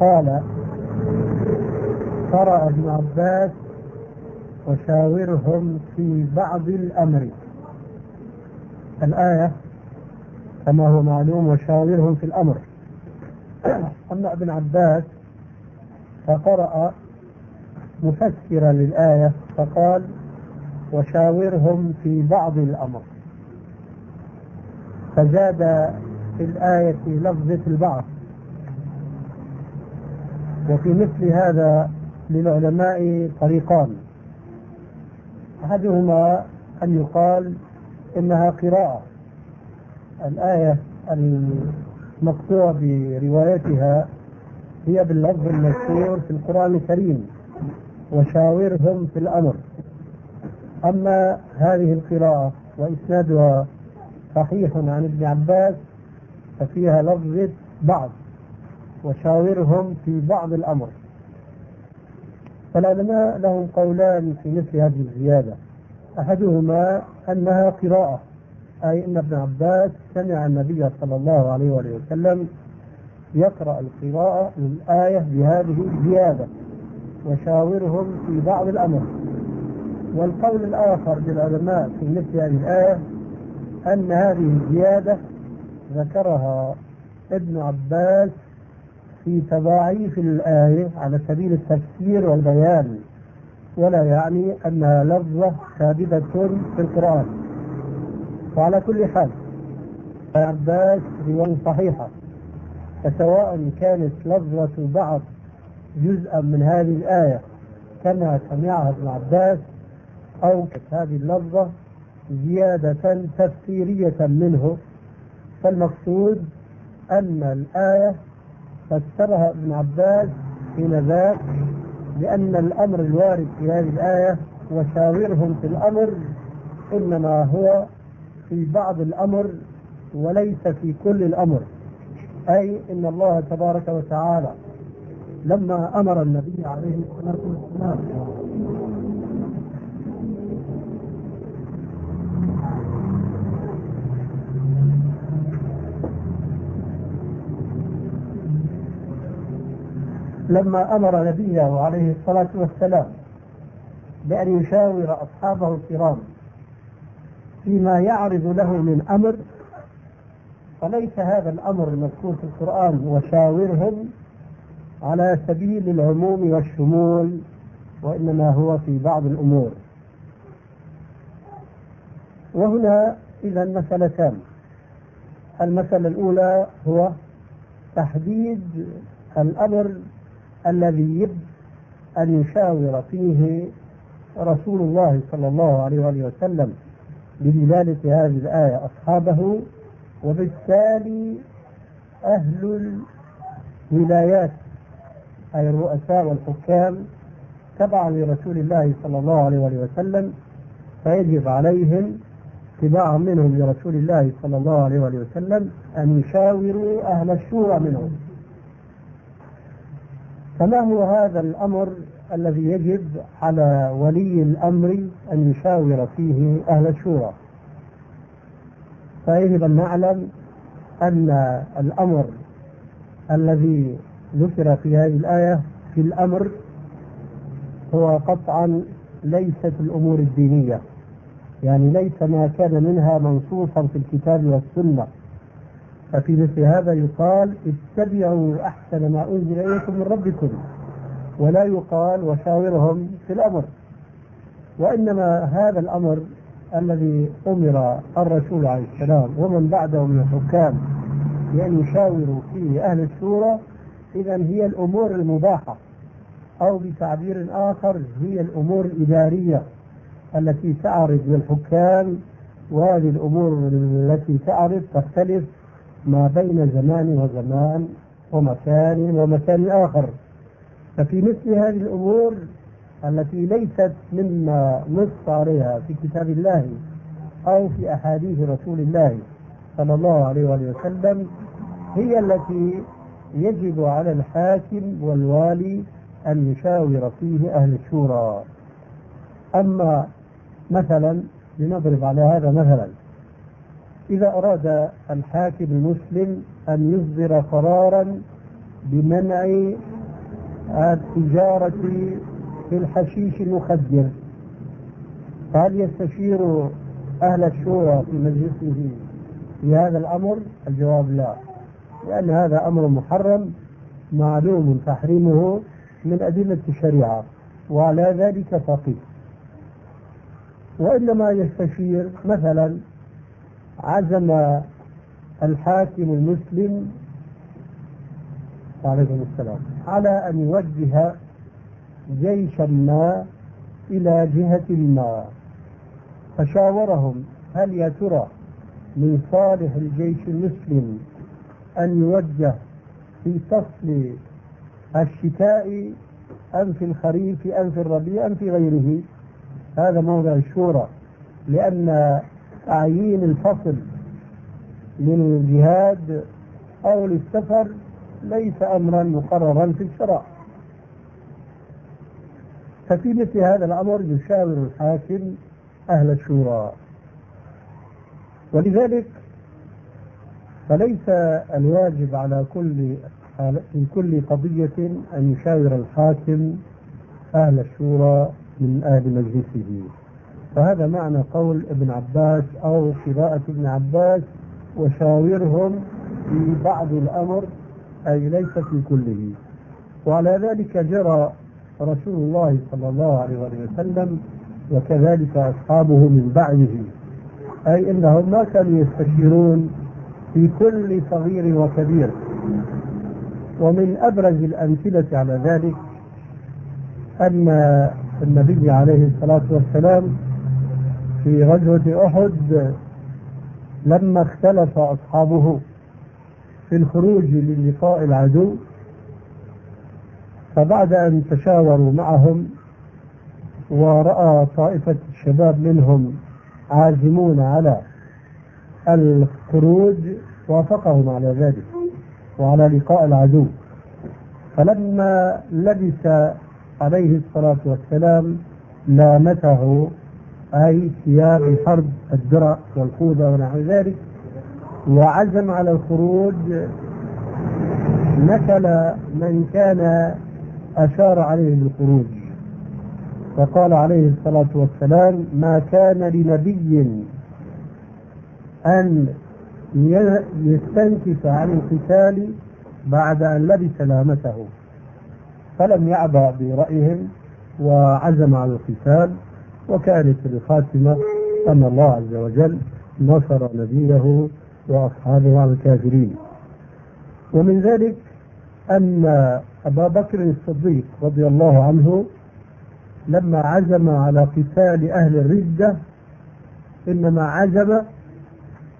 قال قرأ ابن عباس وشاورهم في بعض الأمر. الآية كما هو معلوم وشاورهم في الأمر. أما ابن عباس فقرأ مفسرا للآية فقال وشاورهم في بعض الأمر. فزاد في الآية لفظة البعض وفي مثل هذا للعلماء طريقان. أحدهما أن يقال إنها قراءة. الآية المقطوع بروايتها هي باللفظ المشهور في القرآن الكريم وشاورهم في الأمر. أما هذه القراءة وإسنادها صحيح عن ابن عباس ففيها لفظة بعض. وشاورهم في بعض الأمر. فالعلماء لهم قولان في مثل هذه الزيادة. أحدهما أنها قراءة أي أن ابن عباس سمع النبي صلى الله عليه وآله وسلم يقرأ القراءة للآية بهذه الزيادة وشاورهم في بعض الأمر. والقول الآخر للعلماء في مثل هذه الآية أن هذه الزيادة ذكرها ابن عباس في تضاعيف الآية على سبيل التفسير والبيان ولا يعني أنها لفظة ثابتة في القرآن. وعلى كل حال عباس رواية صحيحة فسواء كانت لفظة بعض جزءا من هذه الآية كما سمعها ابن عباس أو هذه اللفظة زيادة تفسيرية منه فالمقصود أن الآية فسرها ابن عباس حين ذاك لأن الأمر الوارد في هذه الآية وشاورهم في الأمر إنما هو في بعض الأمر وليس في كل الأمر. أي إن الله تبارك وتعالى لما أمر النبي عليه الصلاة والسلام لما أمر نبيه عليه الصلاة والسلام بأن يشاور أصحابه الكرام فيما يعرض له من أمر فليس هذا الأمر المذكور في القرآن وشاورهم على سبيل العموم والشمول وإنما هو في بعض الأمور. وهنا إذا مسالتان المسألة الأولى هو تحديد الأمر الذي يجب أن يشاور فيه رسول الله صلى الله عليه وآله وسلم بدلالة هذه الآية أصحابه وبالتالي أهل الولايات أي الرؤساء والحكام تبعا لرسول الله صلى الله عليه وآله وسلم فيجب عليهم اتباعا منهم لرسول الله صلى الله عليه وآله وسلم أن يشاوروا أهل الشورى منهم. فما هو هذا الأمر الذي يجب على ولي الأمر أن يشاور فيه أهل الشورى؟ فيجب أن نعلم أن الأمر الذي ذكر في هذه الآية في الأمر هو قطعا ليست الأمور الدينية يعني ليس ما كان منها منصوصا في الكتاب والسنة. ففي مثل هذا يقال اتبعوا أحسن ما أنزل إليكم من ربكم ولا يقال وشاورهم في الأمر. وإنما هذا الأمر الذي أمر الرسول عليه السلام ومن بعده من الحكام بأن يشاوروا فيه أهل الشورى اذا هي الأمور المباحة أو بتعبير آخر هي الأمور الإدارية التي تعرض للحكام وهذه الأمور التي تعرض تختلف ما بين زمان وزمان ومكان ومكان آخر. ففي مثل هذه الأمور التي ليست مما نص عليها في كتاب الله أو في أحاديث رسول الله صلى الله عليه وآله وسلم هي التي يجب على الحاكم والوالي أن يشاور فيه أهل الشورى. أما مثلا لنضرب على هذا مثلا. إذا أراد الحاكم المسلم أن يصدر قرارا بمنع التجارة في الحشيش المخدر فهل يستشير أهل الشورى في مجلسه في هذا الأمر؟ الجواب لا لأن هذا أمر محرم معلوم تحريمه من أدلة الشريعة وعلى ذلك فقيه وإنما يستشير مثلا عزم الحاكم المسلم عليكم السلام على أن يوجه جيشا ما إلى جهة ما. فشاورهم هل يا ترى من صالح الجيش المسلم أن يوجه في فصل الشتاء أم في الخريف أم في الربيع أم في غيره؟ هذا موضع الشورى لأن تعيين الفصل للجهاد أو للسفر ليس أمرا مقررا في الشرع. ففي مثل هذا الأمر يشاور الحاكم أهل الشورى. ولذلك فليس الواجب على كل في كل قضية أن يشاور الحاكم أهل الشورى من أهل مجلسه. فهذا معنى قول ابن عباس أو قراءة ابن عباس وشاورهم في بعض الأمر أي ليس في كله. وعلى ذلك جرى رسول الله صلى الله عليه وسلم وكذلك أصحابه من بعده أي أنهم ما كانوا يستشيرون في كل صغير وكبير. ومن أبرز الأمثلة على ذلك أن النبي عليه الصلاة والسلام في غزوة أحد لما اختلف أصحابه في الخروج للقاء العدو فبعد أن تشاوروا معهم ورأى طائفة الشباب منهم عازمون على الخروج وافقهم على ذلك وعلى لقاء العدو. فلما لبس عليه الصلاة والسلام لامته أي ثياب الحرب الدرع والخوذة ونحو ذلك وعزم على الخروج نكل من كان أشار عليه بالخروج فقال عليه الصلاة والسلام ما كان لنبي أن يستنكف عن القتال بعد أن لبس لامته فلم يعبأ برأيهم وعزم على القتال وكانت الخاتمة أن الله عز وجل نصر نبيه وأصحابه على الكافرين. ومن ذلك أن أبا بكر الصديق رضي الله عنه لما عزم على قتال أهل الردة إنما عزم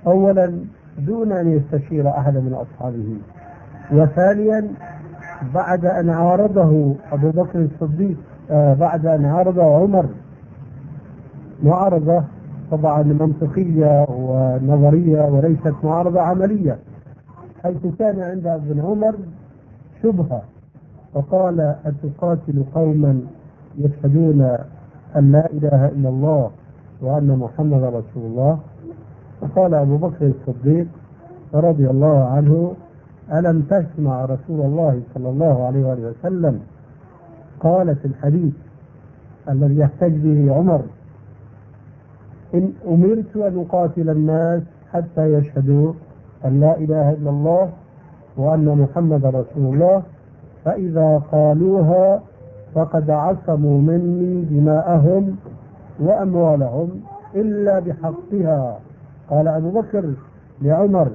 أولا دون أن يستشير أحدا من أصحابه وثانيا بعد أن عارضه أبو بكر الصديق آه بعد أن عارضه عمر معارضة طبعا منطقية ونظرية وليست معارضة عملية حيث كان عند ابن عمر شبهة فقال أتقاتل قوما يشهدون أن لا إله إلا الله وأن محمد رسول الله؟ فقال أبو بكر الصديق رضي الله عنه ألم تسمع رسول الله صلى الله عليه وآله وسلم قال في الحديث الذي يحتج به عمر إن أمرت أن أقاتل الناس حتى يشهدوا أن لا إله إلا الله وأن محمد رسول الله فإذا قالوها فقد عصموا مني دماءهم وأموالهم إلا بحقها. قال أبو بكر لعمر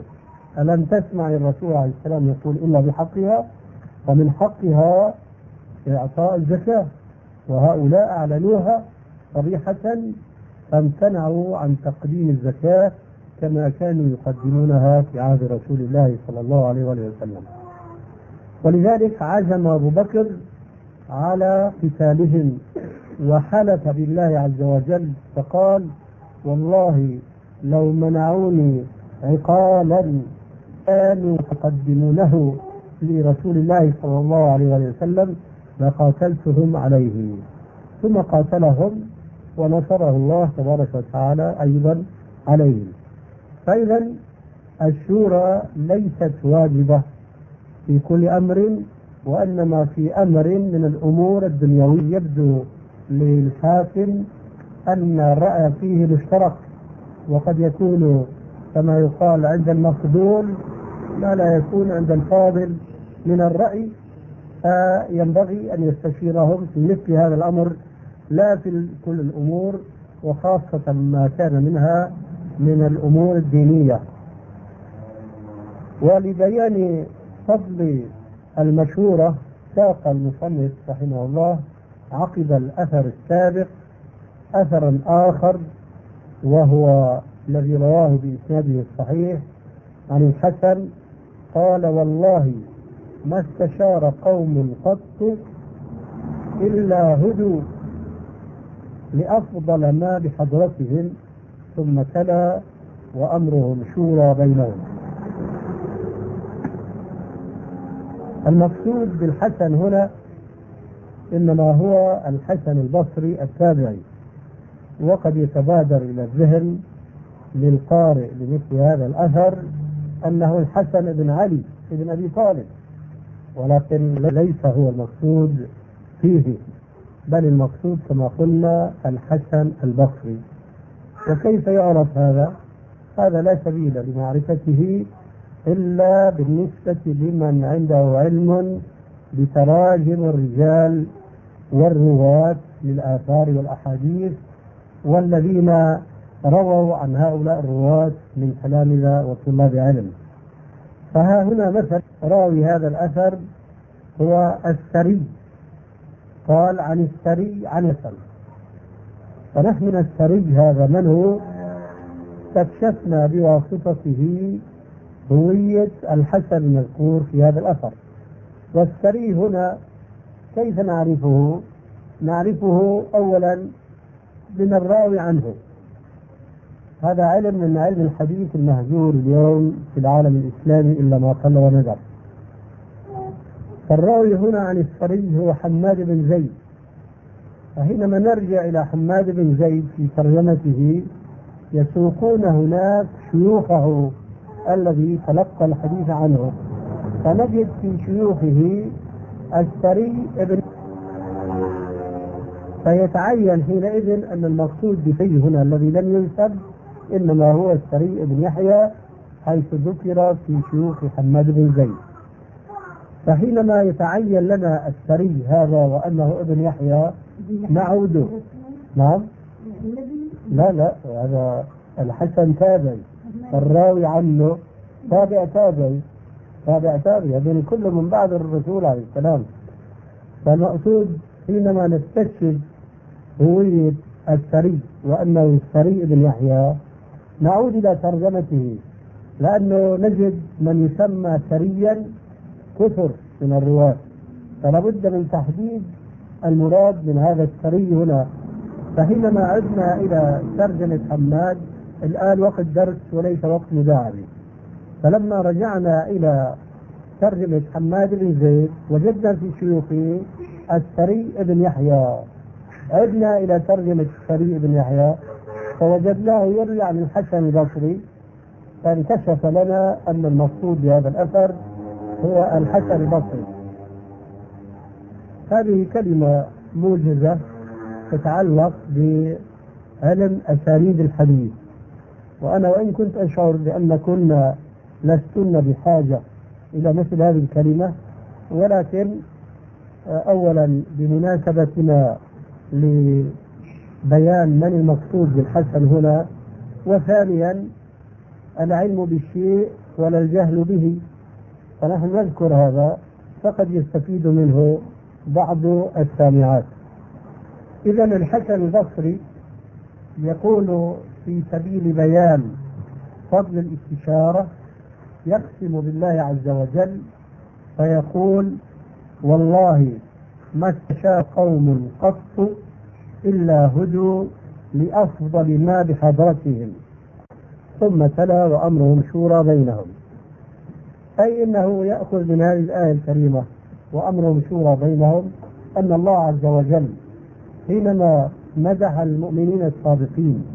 ألم تسمع الرسول عليه السلام يقول إلا بحقها؟ ومن حقها إعطاء الزكاة وهؤلاء أعلنوها صريحة فامتنعوا عن تقديم الزكاة كما كانوا يقدمونها في عهد رسول الله صلى الله عليه وسلم. ولذلك عزم أبو بكر على قتالهم وحلف بالله عز وجل فقال والله لو منعوني عقالا كانوا يقدمونه لرسول الله صلى الله عليه وسلم لقاتلتهم عليه. ثم قاتلهم ونصره الله تبارك وتعالى أيضا عليهم فإذا الشورى ليست واجبة في كل أمر وإنما في أمر من الأمور الدنيوية. يبدو للحاكم أن الرأي فيه مشترك وقد يكون كما يقال عند المفضول ما لا يكون عند الفاضل. من الرأي فينبغي أن يستشيرهم في مثل هذا الأمر لا في كل الأمور وخاصة ما كان منها من الأمور الدينية. ولبيان فضل المشورة ساق المصنف رحمه الله عقب الأثر السابق أثرا آخر وهو الذي رواه بإسناده الصحيح عن الحسن قال والله ما استشار قوم قط إلا هدوا لأفضل ما بحضرتهم ثم تلا وأمرهم شورى بينهم. المقصود بالحسن هنا إنما هو الحسن البصري التابعي وقد يتبادر إلى الذهن للقارئ لمثل هذا الأثر أنه الحسن بن علي بن أبي طالب ولكن ليس هو المقصود فيه. بل المقصود كما قلنا الحسن البصري. وكيف يعرف هذا؟ هذا لا سبيل لمعرفته إلا بالنسبة لمن عنده علم بتراجم الرجال والرواة للآثار والأحاديث والذين رووا عن هؤلاء الرواة من تلامذة وطلاب علم. فها هنا مثل راوي هذا الأثر هو السري. قال عن السري عن السري. فنحن من السري هذا من هو؟ استكشفنا بواسطته هوية الحسن المذكور في هذا الأثر. والسري هنا كيف نعرفه؟ نعرفه أولا من الراوي عنه. هذا علم من علم الحديث المهجور اليوم في العالم الإسلامي إلا ما قل وندر فالراوي هنا عن السري هو حماد بن زيد. فحينما نرجع إلى حماد بن زيد في ترجمته يسوقون هناك شيوخه الذي تلقى الحديث عنه. فنجد في شيوخه السري ابن فيتعين حينئذ أن المقصود به هنا الذي لم ينسب إنما هو السري بن يحيى حيث ذكر في شيوخ حماد بن زيد. فحينما يتعين لنا السري هذا وأنه ابن يحيى نعود. نعم. لا لا هذا الحسن تابعي. الراوي عنه. تابع تابعي. تابع تابعي. هذين كله من بعد الرسول عليه السلام. فالمقصود حينما نستشهد هوية السري وأنه السري بن يحيى نعود إلى ترجمته. لأنه نجد من يسمى سريا كثر من الرواة. فلا بد من تحديد المراد من هذا السري هنا. فحينما عدنا إلى ترجمة حماد الآن وقت درس وليس وقت مداعبة فلما رجعنا إلى ترجمة حماد بن زيد وجدنا في شيوخه السري بن يحيى. عدنا إلى ترجمة السري بن يحيى فوجدناه يروي عن الحسن البصري فانكشف لنا أن المقصود بهذا الأثر هو الحسن البصري. هذه كلمة موجزة تتعلق بعلم أسانيد الحديث. وأنا وإن كنت أشعر بأن كنا لستن بحاجة إلى مثل هذه الكلمة ولكن أولا بمناسبتنا لبيان من المقصود بالحسن هنا وثانيا العلم بالشيء ولا الجهل به. فنحن نذكر هذا فقد يستفيد منه بعض السامعات. إذا الحسن البصري يقول في سبيل بيان فضل الاستشارة يقسم بالله عز وجل فيقول والله ما استشار قوم قط إلا هدوا لأفضل ما بحضرتهم ثم تلا وأمرهم شورى بينهم. أي أنه يأخذ من هذه الآية الكريمة وأمرهم شورى بينهم أن الله عز وجل حينما مدح المؤمنين الصادقين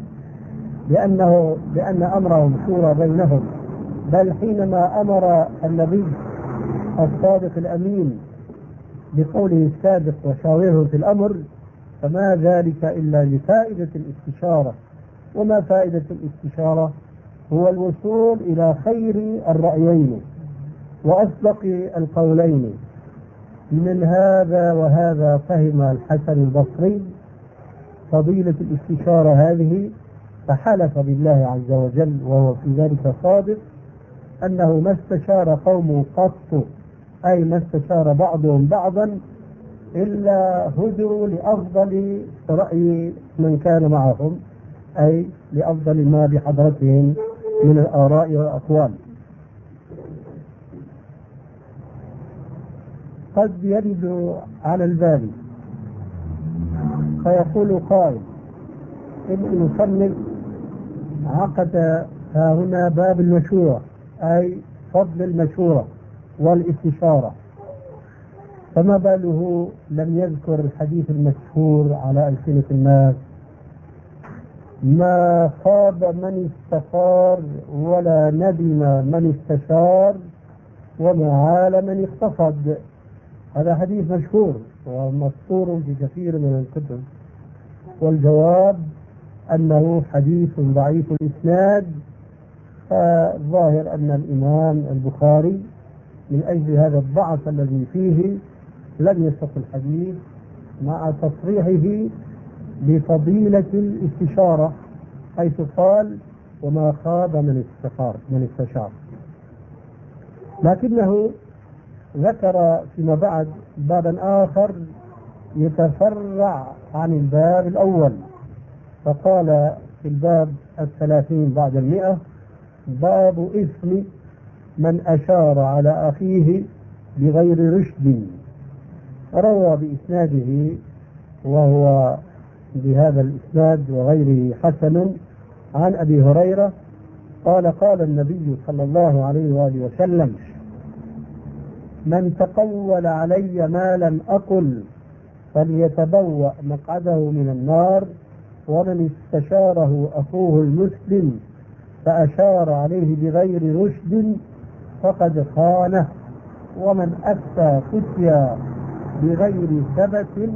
بأنه بأن أمرهم شورى بينهم بل حينما أمر النبي الصادق الأمين بقوله السابق وشاوره في الأمر فما ذلك إلا لفائدة الاستشارة وما فائدة الاستشارة هو الوصول إلى خير الرأيين. وأصدق القولين. من هذا وهذا فهم الحسن البصري فضيلة الاستشارة هذه فحلف بالله عز وجل وهو في ذلك صادق أنه ما استشار قوم قط أي ما استشار بعضهم بعضا إلا هدوا لأفضل رأي من كان معهم أي لأفضل ما بحضرتهم من الآراء والأقوال. قد يرد على البال فيقول قائل إن المصنف عقد ها هنا باب المشورة أي فضل المشورة والاستشارة. فما باله لم يذكر الحديث المشهور على ألسنة الناس. ما خاب من استخار ولا ندم من استشار وما عال من اقتصد. هذا حديث مشهور ومسطور في كثير من الكتب. والجواب أنه حديث ضعيف الإسناد فالظاهر أن الإمام البخاري من أجل هذا الضعف الذي فيه لم يصف الحديث مع تصريحه بفضيلة الاستشارة حيث قال وما خاب من استخار من استشار لكنه ذكر فيما بعد بابا آخر يتفرع عن الباب الأول فقال في الباب الثلاثين بعد المئة باب إثم من أشار على أخيه بغير رشد. روى بإسناده وهو بهذا الإسناد وغيره حسن عن أبي هريرة قال قال النبي صلى الله عليه وآله وسلم من تقول علي ما لم أقل فليتبوأ مقعده من النار ومن استشاره أخوه المسلم فأشار عليه بغير رشد فقد خانه ومن أفتى فتيا بغير ثبت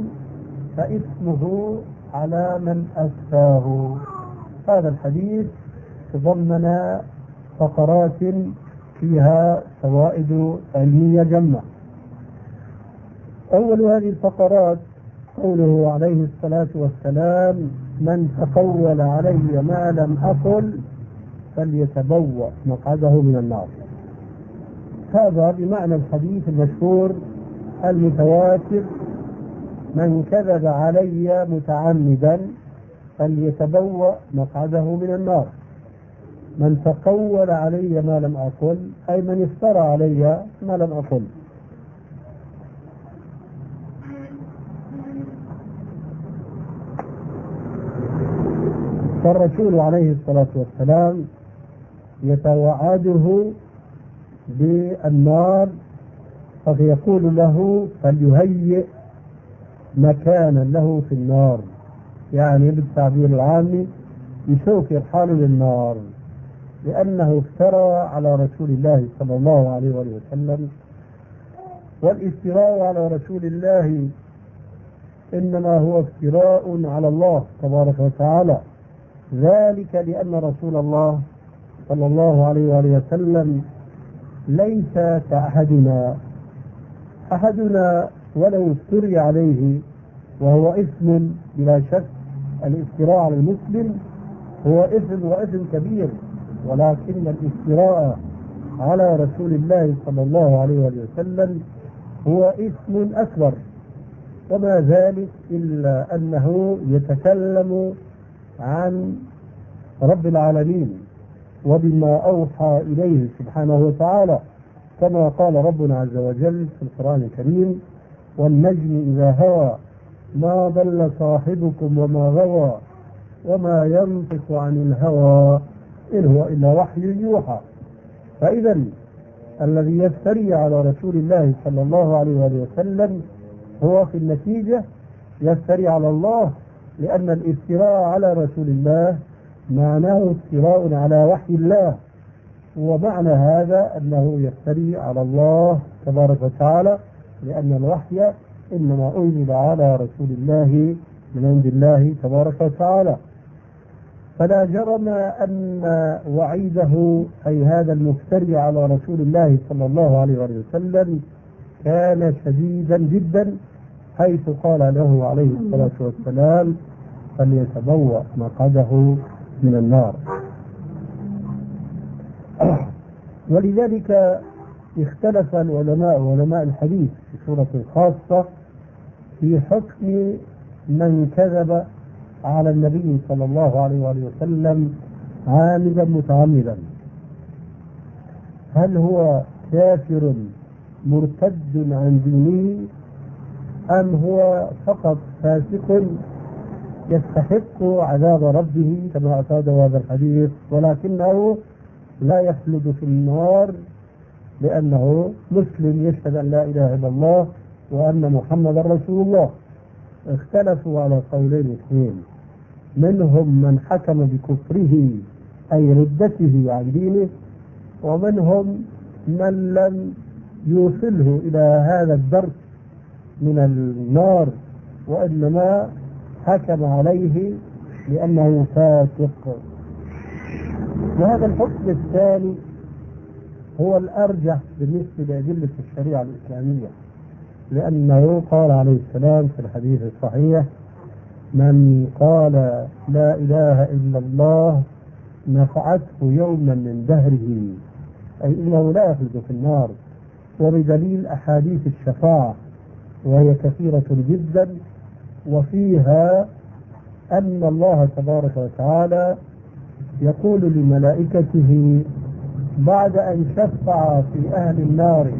فإثمه على من أفتاه. هذا الحديث تضمن فقرات فيها فوائد علمية جمة. أول هذه الفقرات قوله عليه الصلاة والسلام من تقول علي ما لم أقل فليتبوأ مقعده من النار. هذا بمعنى الحديث المشهور المتواتر من كذب علي متعمدا فليتبوأ مقعده من النار. من تقول علي ما لم أقل أي من افترى علي ما لم أقل. فالرسول عليه الصلاة والسلام يتوعده بالنار فيقول له فليهيئ مكانا له في النار. يعني بالتعبير العامي يشوف حاله للنار. لأنه افترى على رسول الله صلى الله عليه وسلم والافتراء على رسول الله إنما هو افتراء على الله تبارك وتعالى. ذلك لأن رسول الله صلى الله عليه وآله وسلم ليس كأحدنا. أحدنا ولو افتري عليه وهو إثم بلا شك. الافتراء على المسلم هو إثم وإثم كبير. ولكن الافتراء على رسول الله صلى الله عليه وسلم هو إثم أكبر. وما ذلك إلا أنه يتكلم عن رب العالمين وبما أوحى إليه سبحانه وتعالى كما قال ربنا عز وجل في القرآن الكريم والنجم إذا هوى ما ضل صاحبكم وما غوى وما ينطق عن الهوى. إن هو إلا وحي يوحى. فإذا الذي يفتري على رسول الله صلى الله عليه وسلم هو في النتيجة يفتري على الله لأن الافتراء على رسول الله معناه افتراء على وحي الله. ومعنى هذا أنه يفتري على الله تبارك وتعالى لأن الوحي إنما أنزل على رسول الله من عند الله تبارك وتعالى. فلا جرم أن وعيده أي هذا المفتري على رسول الله صلى الله عليه وسلم كان شديدا جدا حيث قال له عليه الصلاة والسلام فليتبوأ مقعده من النار. ولذلك اختلف العلماء علماء الحديث في سورة خاصة في حكم من كذب على النبي صلى الله عليه وآله وسلم عامدا متعمدا. هل هو كافر مرتد عن دينه أم هو فقط فاسق يستحق عذاب ربه كما اعتاد هذا الحديث ولكنه لا يخلد في النار لأنه مسلم يشهد أن لا إله إلا الله وأن محمدا رسول الله. اختلفوا على قولين اثنين. منهم من حكم بكفره أي ردته عن دينه ومنهم من لم يوصله إلى هذا الدرك من النار وإنما حكم عليه لأنه فاسق. وهذا الحكم الثاني هو الأرجح بالنسبة لأدلة الشريعة الإسلامية. لأنه قال عليه السلام في الحديث الصحيح من قال لا إله إلا الله نفعته يوما من دهره. أي إنه لا يخلد في النار. وبدليل أحاديث الشفاعة وهي كثيرة جدا وفيها أن الله تبارك وتعالى يقول لملائكته بعد أن شفع في أهل النار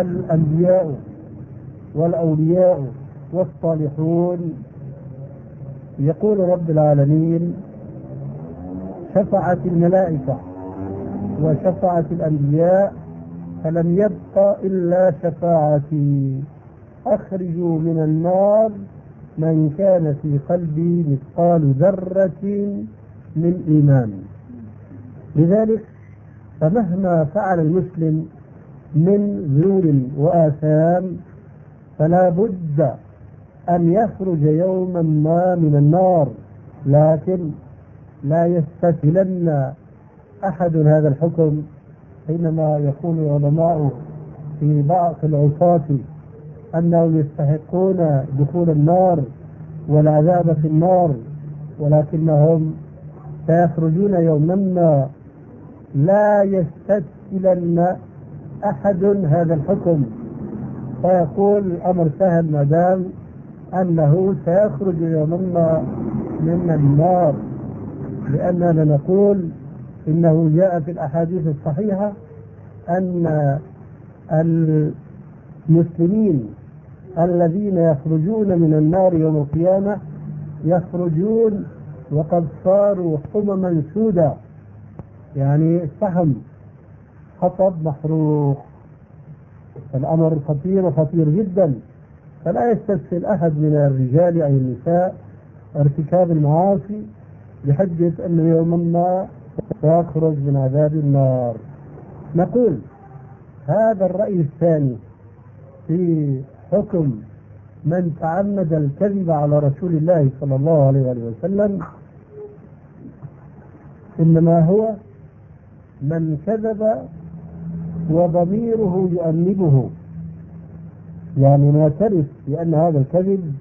الأنبياء والأولياء والصالحون. يقول رب العالمين شفعت الملائكة وشفعت الأنبياء فلم يبق إلا شفاعتي. أخرجوا من النار من كان في قلبي مثقال ذرة من إيمان. لذلك فمهما فعل المسلم من ذنوب وآثام فلا بد أن يخرج يوما ما من النار لكن لا يستسهلن أحد هذا الحكم حينما يقول العلماء في بعض العصاة أنهم يستحقون دخول النار والعذاب في النار ولكنهم سيخرجون يوما ما. لا يستسهلن أحد هذا الحكم. فيقول الأمر سهل ما دام أنه سيخرج يوما ما من النار لأننا نقول إنه جاء في الأحاديث الصحيحة أن المسلمين الذين يخرجون من النار يوم القيامة يخرجون وقد صاروا حمما سودا يعني فحم حطب محروق الأمر خطير وخطير جدا. فلا يستسهل أحد من الرجال أو النساء ارتكاب المعاصي بحجة أنه يوما ما سيخرج من عذاب النار. نقول هذا الرأي الثاني في حكم من تعمد الكذب على رسول الله صلى الله عليه وسلم إنما هو من كذب وضميره يؤنبه يعني معترف بأن هذا الكذب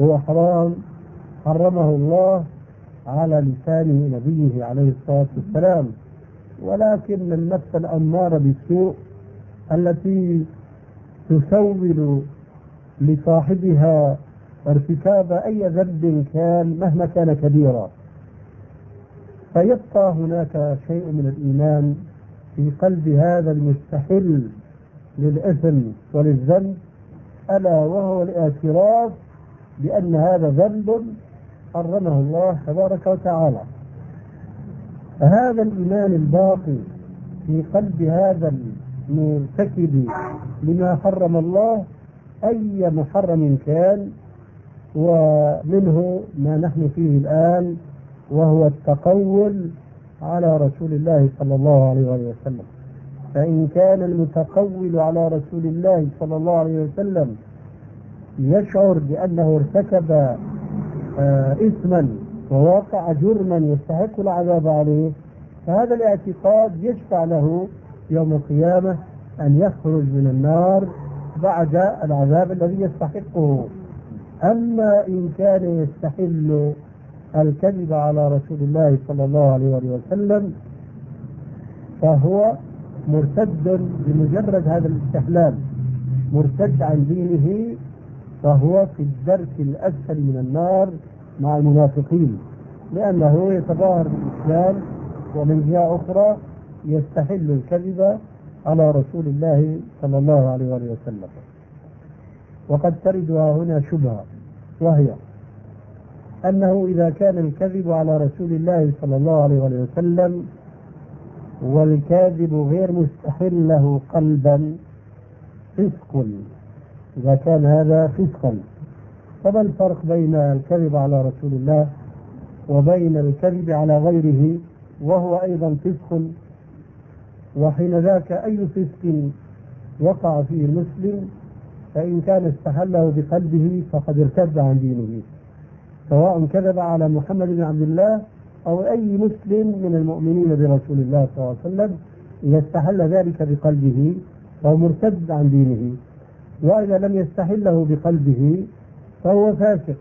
هو حرام حرمه الله على لسان نبيه عليه الصلاة والسلام. ولكن النفس الأمارة بالسوء التي تسول لصاحبها ارتكاب أي ذنب كان مهما كان كبيرا. فيبقى هناك شيء من الإيمان في قلب هذا المستحل للإثم وللذنب ألا وهو الاعتراف بأن هذا ذنب حرمه الله تبارك وتعالى. فهذا الإيمان الباقي في قلب هذا المرتكب لما حرم الله أي محرم كان ومنه ما نحن فيه الآن وهو التقول على رسول الله صلى الله عليه وسلم. فإن كان المتقول على رسول الله صلى الله عليه وسلم يشعر بأنه ارتكب آه إثما ووقع جرما يستحق العذاب عليه فهذا الاعتقاد يشفع له يوم القيامة أن يخرج من النار بعد العذاب الذي يستحقه. أما إن كان يستحل الكذب على رسول الله صلى الله عليه وسلم فهو مرتد بمجرد هذا الاستحلال مرتد عن دينه فهو في الدرك الأسفل من النار مع المنافقين لأنه يتظاهر بالإسلام ومن جهة أخرى يستحل الكذب على رسول الله صلى الله عليه وسلم. وقد تردها هنا شبهة وهي أنه إذا كان الكذب على رسول الله صلى الله عليه وسلم والكاذب غير مستحل له قلبا فسق. إذا كان هذا فسقا. فما الفرق بين الكذب على رسول الله وبين الكذب على غيره؟ وهو أيضا فسق. وحين ذاك أي فسق وقع فيه المسلم فإن كان استحله بقلبه فقد ارتد عن دينه. سواء كذب على محمد بن عبد الله أو أي مسلم من المؤمنين برسول الله صلى الله عليه وسلم إذا استحل ذلك بقلبه فهو مرتد عن دينه. وإذا لم يستحله بقلبه فهو فاسق.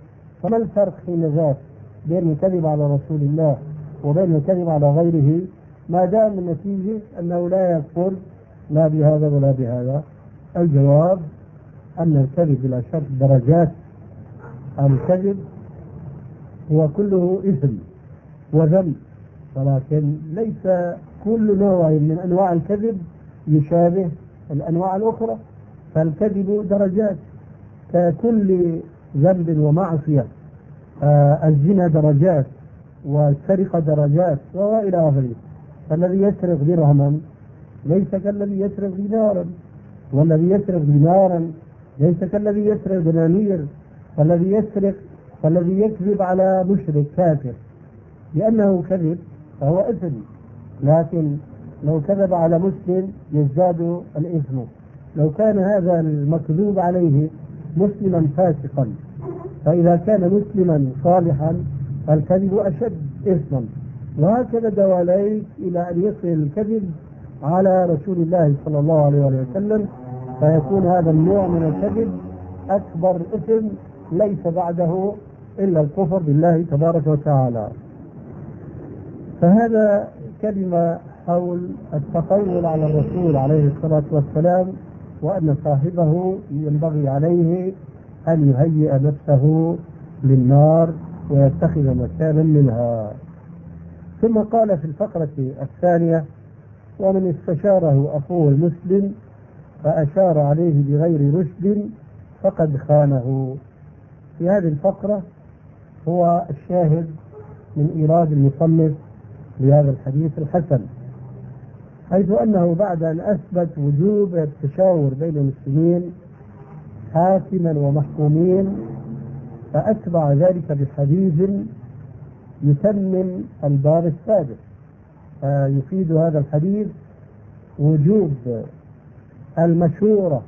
فما الفرق حين ذاك بين الكذب على رسول الله وبين الكذب على غيره؟ ما دام النتيجة أنه لا يكفر لا بهذا ولا بهذا. الجواب أن الكذب بلا شك درجات. الكذب هو كله إثم وذنب ولكن ليس كل نوع من أنواع الكذب يشابه الأنواع الأخرى فالكذب درجات ككل ذنب ومعصية آه الزنا درجات والسرقة درجات وإلى آخره فالذي يسرق درهما ليس كالذي يسرق دينارا والذي يسرق دينارا ليس كالذي يسرق دنانير فالذي يسرق فالذي يكذب على مشرك كافر لأنه كذب فهو إثم. لكن لو كذب على مسلم يزداد الإثم. لو كان هذا المكذوب عليه مسلما فاسقا فإذا كان مسلما صالحا فالكذب أشد إثما. وهكذا دواليك إلى أن يصل الكذب على رسول الله صلى الله عليه وسلم فيكون هذا النوع من الكذب أكبر إثم ليس بعده إلا الكفر بالله تبارك وتعالى. فهذا كلمة حول التطول على الرسول عليه الصلاة والسلام وأن صاحبه ينبغي عليه أن يهيئ نفسه للنار ويتخذ مكانا منها. ثم قال في الفقرة الثانية ومن استشاره أخوه المسلم فأشار عليه بغير رشد فقد خانه. في هذه الفقرة هو الشاهد من إيراد المصنف لهذا الحديث الحسن. حيث أنه بعد أن أثبت وجوب التشاور بين المسلمين حاكما ومحكومين فأتبع ذلك بحديث يتمم الباب السادس فيفيد هذا الحديث وجوب المشورة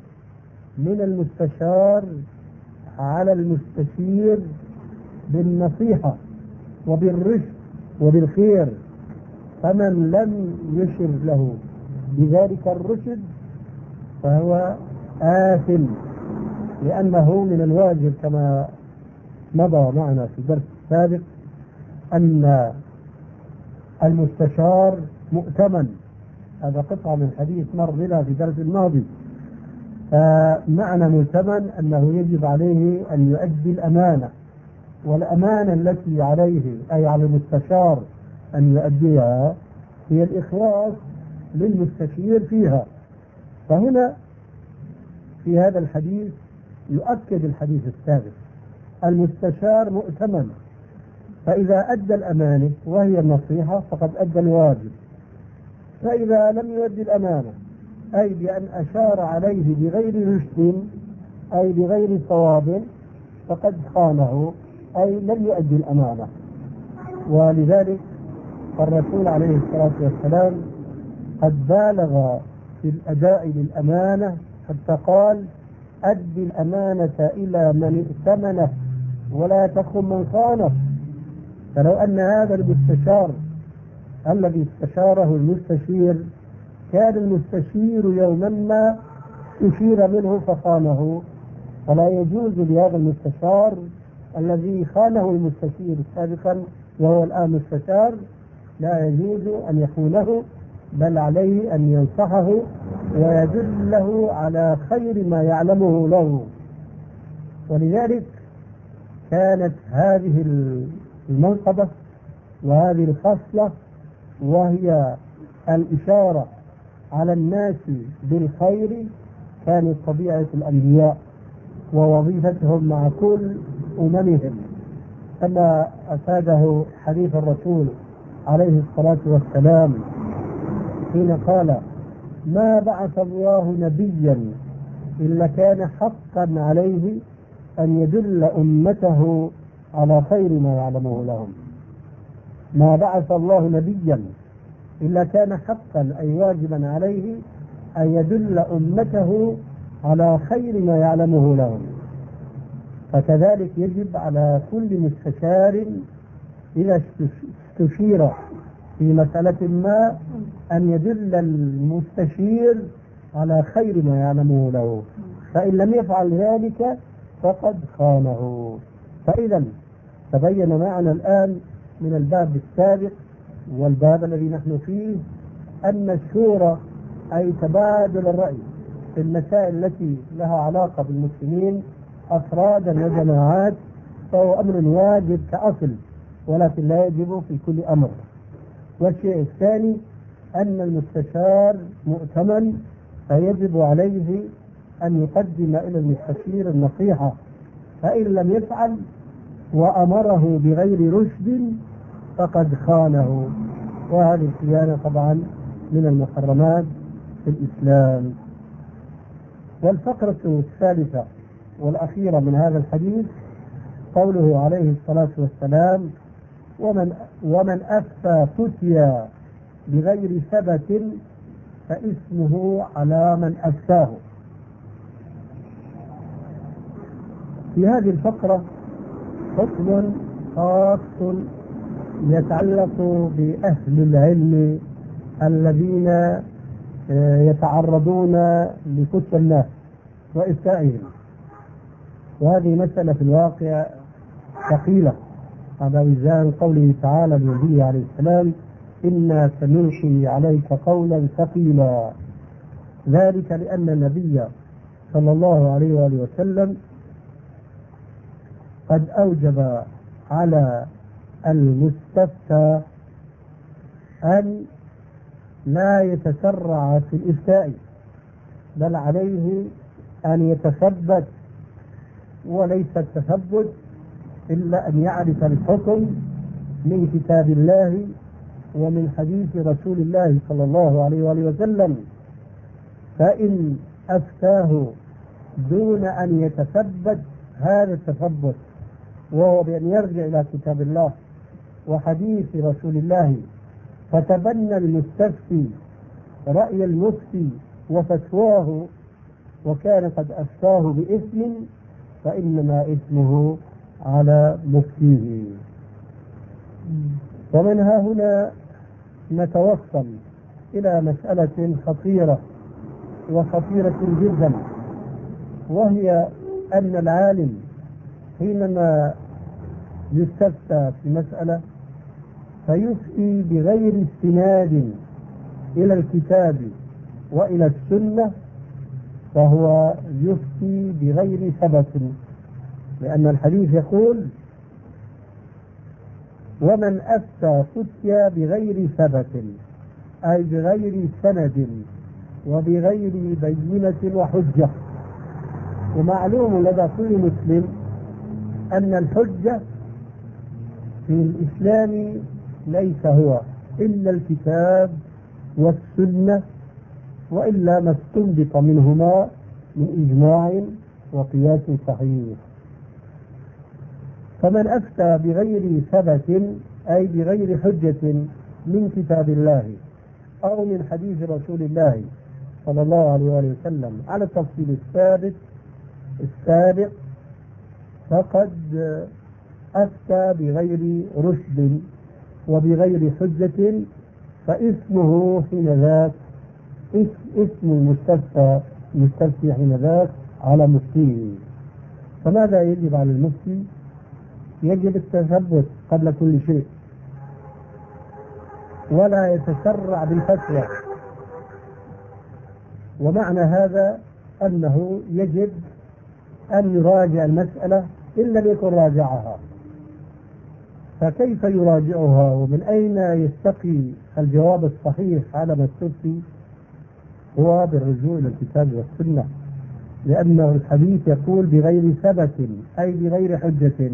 من المستشار على المستشير بالنصيحة وبالرشد وبالخير فمن لم يشر له. بذلك الرشد فهو آثم لأنه من الواجب كما مضى معنا في الدرس السابق أن المستشار مؤتمن. هذا قطعة من حديث مر بنا في الدرس الماضي. فمعنى مؤتمن أنه يجب عليه أن يؤدي الأمانة. والأمانة التي عليه أي على المستشار أن يؤديها هي الإخلاص للمستشير فيها. فهنا في هذا الحديث يؤكد الحديث السابق. المستشار مؤتمن. فإذا أدى الأمانة وهي النصيحة فقد أدى الواجب. فإذا لم يؤدي الأمانة أي بأن أشار عليه بغير رشد أي بغير صواب فقد خانه. أي لم يؤدي الأمانة. ولذلك فالرسول عليه الصلاة والسلام قد بالغ في الأداء للأمانة حتى قال أد الأمانة إلى من ائتمنه ولا تخن من خانه. فلو أن هذا المستشار الذي استشاره المستشير كان المستشير يوما ما استشير منه فخانه فلا يجوز لهذا المستشار الذي خانه المستشير سابقا وهو الآن مستشار لا يجوز أن يخونه بل عليه أن ينصحه ويدله على خير ما يعلمه له. ولذلك كانت هذه المنقبة وهذه الخصلة وهي الإشارة على الناس بالخير كانت طبيعة الأنبياء ووظيفتهم مع كل أممهم كما أفاده حديث الرسول عليه الصلاة والسلام حين قال ما بعث الله نبيا إلا كان حقا عليه أن يدل أمته على خير ما يعلمه لهم. ما بعث الله نبيا إلا كان حقا أي واجبا عليه أن يدل أمته على خير ما يعلمه لهم. فكذلك يجب على كل مستشار إذا استشير في مسألة ما أن يدل المستشير على خير ما يعلمه له. فإن لم يفعل ذلك فقد خانه. فإذا تبين معنا الآن من الباب السابق والباب الذي نحن فيه أن الشورى أي تبادل الرأي في المسائل التي لها علاقة بالمسلمين أفرادا وجماعات فهو أمر واجب كأصل ولكن لا يجب في كل أمر. والشيء الثاني أن المستشار مؤتمن فيجب عليه أن يقدم إلى المستشير النصيحة فإن لم يفعل وأمره بغير رشد فقد خانه. وهذه الخيانة طبعا من المحرمات في الإسلام. والفقرة الثالثة والأخيرة من هذا الحديث قوله عليه الصلاة والسلام ومن ومن أفتى فتيا بغير ثبت فإسمه على من أفتاه. في هذه الفقرة حكم خاص يتعلق بأهل العلم الذين آه، يتعرضون لفتوى الناس وإفتائهم. وهذه مسألة في الواقع ثقيلة. على وزان قوله تعالى لنبيه عليه السلام إنا سنلقي عليك قولا ثقيلا ذلك لأن النبي صلى الله عليه وآله وسلم قد أوجب على المستفتى أن لا يتسرع في الإفتاء بل عليه أن يتثبت وليس التثبت إلا أن يعرف الحكم من كتاب الله ومن حديث رسول الله صلى الله عليه وآله وسلم. فإن أفتاه دون أن يتثبت هذا التثبت وهو بأن يرجع إلى كتاب الله وحديث رسول الله فتبنى المستفتي رأي المفتي وفتواه وكان قد أفتاه بإثم فإنما إثمه على مفتيه. ومن ها هنا نتوصل إلى مسألة خطيرة وخطيرة جدا وهي أن العالم حينما يستفتى في مسألة فيفتي بغير استناد إلى الكتاب وإلى السنة فهو يفتي بغير ثبت لأن الحديث يقول ومن أفتى فتيا بغير ثبت أي بغير سند وبغير بينة وحجة. ومعلوم لدى كل مسلم أن الحجة في الإسلام ليس هو إلا الكتاب والسنة وإلا ما استنبط منهما من إجماع وقياس صحيح. فمن أفتى بغير ثبت أي بغير حجة من كتاب الله أو من حديث رسول الله صلى الله عليه وآله وسلم على التفصيل الثابت السابق فقد أفتى بغير رشد وبغير حجة فاسمه حين ذاك اسم المستفتي حين ذاك على مفتيه فماذا يجب على المفتي؟ يجب التثبت قبل كل شيء. ولا يتسرع بالفتوى. ومعنى هذا أنه يجب أن يراجع المسألة إن لم يكن راجعها. فكيف يراجعها؟ ومن أين يستقي الجواب الصحيح على ما استفتي؟ هو بالرجوع إلى الكتاب والسنة لأنه الحديث يقول بغير ثبت أي بغير حجة.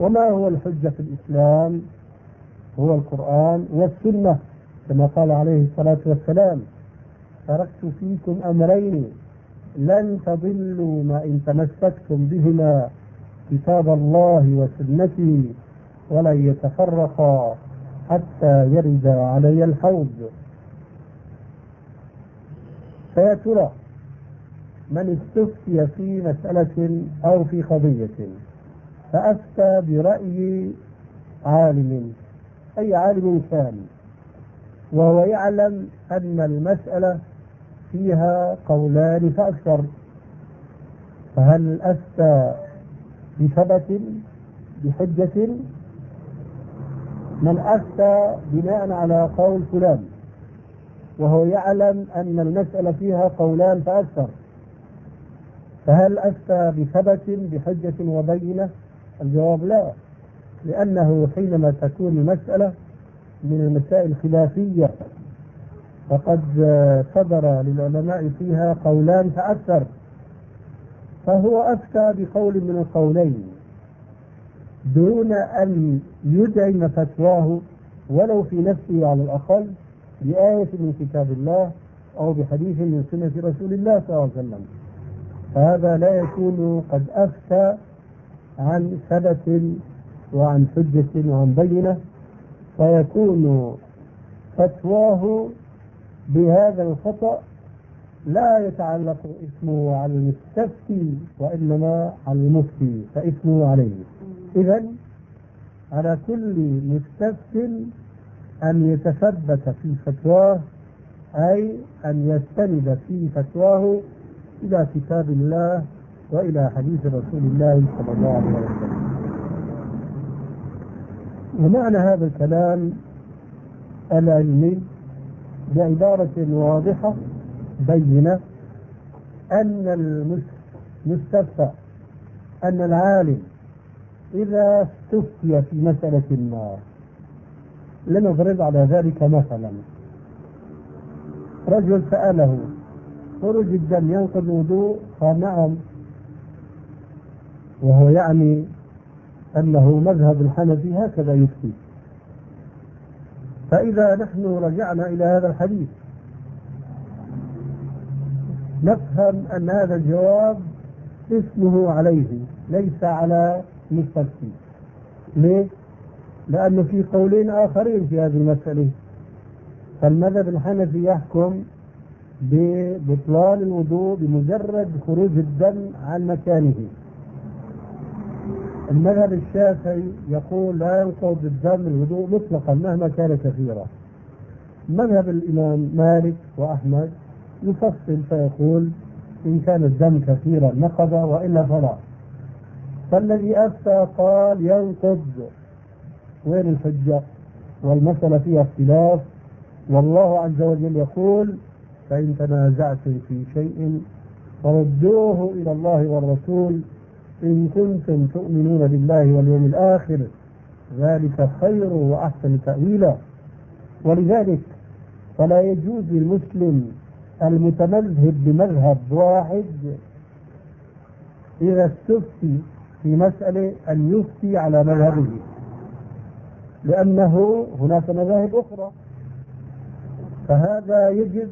وما هو الحجة في الإسلام؟ هو القرآن والسنة كما قال عليه الصلاة والسلام تركت فيكم أمرين لن تضلوا ما إن تمسكتم بهما كتاب الله وسنتي ولن يتفرقا حتى يرد علي الحوض. فيا ترى من استفتي في مسألة أو في قضية فأفتى برأي عالم أي عالم كان وهو يعلم أن المسألة فيها قولان فأكثر. فهل أفتى بثبت بحجة؟ من أفتى بناء على قول فلان. وهو يعلم أن المسألة فيها قولان فأكثر. فهل أفتى بثبت بحجة وبينة؟ الجواب لا لأنه حينما تكون المسألة من المسائل الخلافية فقد صدر للعلماء فيها قولان فأكثر. فهو أفتى بقول من القولين دون أن يدعم فتواه ولو في نفسه على الأقل بآية من كتاب الله أو بحديث من سنة رسول الله صلى الله عليه وسلم. فهذا لا يكون قد أفتى عن ثبت وعن حجة وعن بينة فيكون فتواه بهذا الخطأ لا يتعلق اسمه على المستفتي وإنما على المفتي فاسمه عليه. إذا على كل مستفت أن يتثبت في فتواه أي أن يستند في فتواه إلى كتاب الله وإلى حديث رسول الله صلى الله عليه وسلم. ومعنى هذا الكلام العلمي بعبارة واضحة بينة أن المستفتى أن العالم إذا استفتي في مسألة ما لنضرب على ذلك مثلا. رجل سأله خروج الدم ينقض الوضوء؟ قال نعم. وهو يعني أنه مذهب الحنفي هكذا يفتي. فإذا نحن رجعنا إلى هذا الحديث نفهم أن هذا الجواب اسمه عليه ليس على مستفتي ليه؟ لأنه في قولين آخرين في هذه المسألة. فالمذهب الحنفي يحكم ببطلان الوضوء بمجرد خروج الدم عن مكانه. المذهب الشافعي يقول لا ينقض الدم الوضوء مطلقا مهما كان كثيرا. مذهب الإمام مالك وأحمد يفصل فيقول إن كان الدم كثيرا نقض وإلا فلا. فالذي أفتى قال ينقض. وين الحجة والمسألة فيها اختلاف. والله عز وجل يقول فإن تنازعتم في شيء فردوه إلى الله والرسول إن كنتم تؤمنون بالله واليوم الآخر ذلك خير وأحسن تأويلا. ولذلك فلا يجوز للمسلم المتمذهب بمذهب واحد إذا استفتي في مسألة أن يفتي على مذهبه. لأنه هناك مذاهب أخرى. فهذا يجب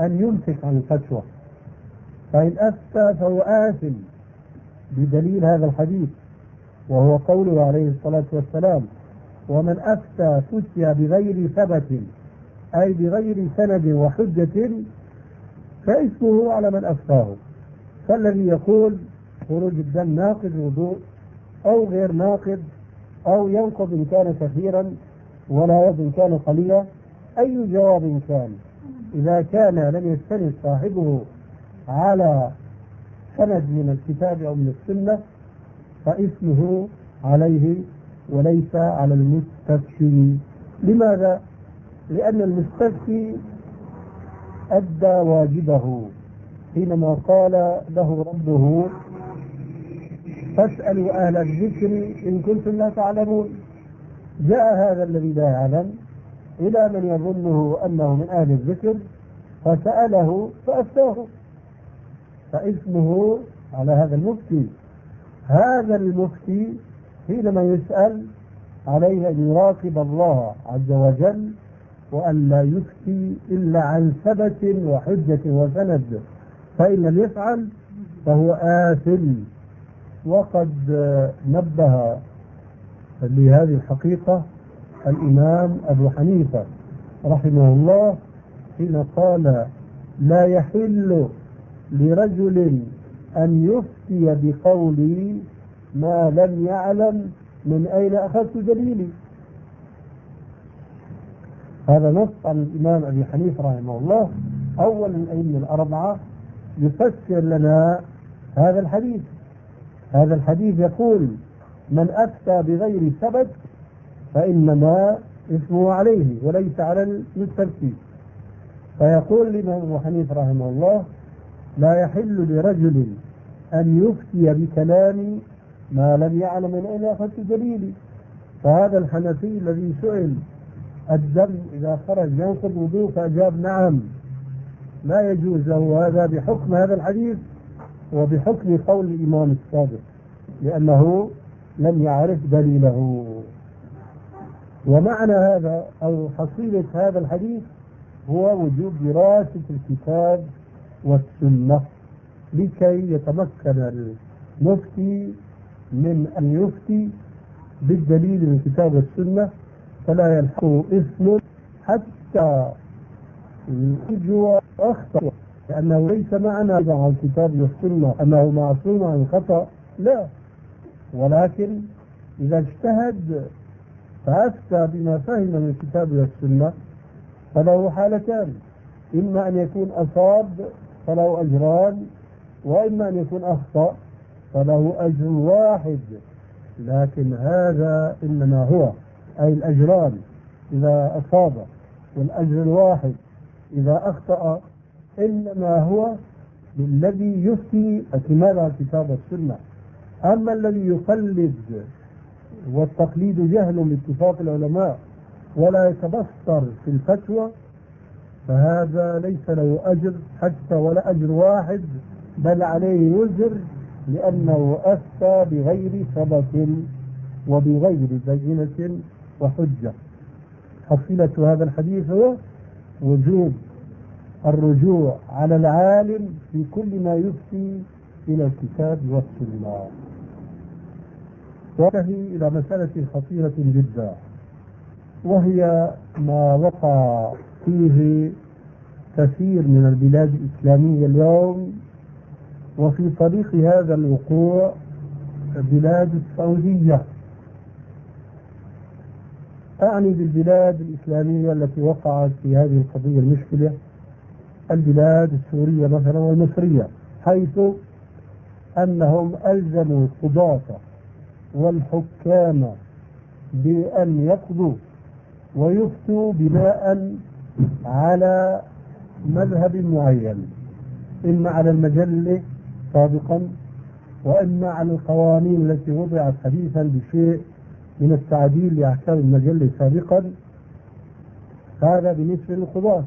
أن يمسك عن الفتوى. فإن أفتى فهو آثم بدليل هذا الحديث وهو قوله عليه الصلاة والسلام ومن أفتى فتي بغير ثبت أي بغير سند وحجة فاسمه على من أفتاه. فالذي يقول خروج الدم ناقض الوضوء أو غير ناقض أو ينقض إن كان كثيرا ولا إن كان قليلا أي جواب كان إذا كان لم يستند صاحبه على سند من الكتاب أو من السنة فاسمه عليه وليس على المستفتي لماذا؟ لأن المستفتي أدى واجبه حينما قال له ربه فاسألوا أهل الذكر إن كنتم لا تعلمون. جاء هذا الذي لا يعلم إلى من يظنه أنه من أهل الذكر فسأله فأفتاه. فاسمه على هذا المفتي. هذا المفتي حينما يسأل عليه أن يراقب الله عز وجل وأن لا يفتي إلا عن ثبت وحجة وسند فإن لم يفعل فهو آثم. وقد نبه لهذه الحقيقة الإمام أبو حنيفة رحمه الله حين قال لا يحل لرجل أن يفتي بقولي ما لم يعلم من أين أخذت دليلي. هذا نص عن الإمام أبي حنيفة رحمه الله أول الأئمة الأربعة يفسر لنا هذا الحديث. هذا الحديث يقول من أفتى بغير ثبت فإنما اسمه عليه وليس على المستفتي. فيقول الإمام أبو حنيفة رحمه الله لا يحل لرجل أن يفتي بكلام ما لم يعلم من أين أخذت دليلي فهذا الحنفي الذي سئل الدم إذا خرج ينقض وضوء فأجاب نعم. لا يجوز له هذا بحكم هذا الحديث. وبحكم قول الإمام السابق لأنه لم يعرف دليله. ومعنى هذا أو حصيلة هذا الحديث هو وجوب دراسة الكتاب والسنة لكي يتمكن المفتي من أن يفتي بالدليل من الكتاب والسنة فلا يلحقه إثم حتى يجوا أخطأ. لأنه ليس معنى على الكتاب والسنة أنه معصوم عن الخطأ لا. ولكن إذا اجتهد فأفتى بما فهم من الكتاب والسنة فله حالتان. إما أن يكون أصاب فله أجران وإما أن يكون أخطأ فله أجر واحد. لكن هذا إنما هو أي الأجران. إذا أصاب والأجر الواحد. إذا أخطأ إنما هو للذي يفتي على الكتاب والسنة. أما الذي يقلد والتقليد جهل باتفاق العلماء ولا يتبصر في الفتوى فهذا ليس له أجر حتى ولا أجر واحد بل عليه وزر لأنه أفتى بغير ثبت وبغير بينة وحجة. حصيلة هذا الحديث هو وجوب الرجوع على العالم في كل ما يفتي إلى الكتاب والسنة. وانتهي إلى مسألة خطيرة جدا وهي ما وقع فيه كثير من البلاد الإسلامية اليوم وفي طريق هذا الوقوع بلاد السعودية. أعني بالبلاد الإسلامية التي وقعت في هذه القضية المشكلة البلاد السورية مثلا والمصرية حيث أنهم ألزموا القضاة والحكام بأن يقضوا ويفتوا بناء على مذهب معين إما على المجلة سابقا وإما على القوانين التي وضعت حديثا بشيء من التعديل لأحكام المجلة سابقا. هذا بالنسبة للقضاة.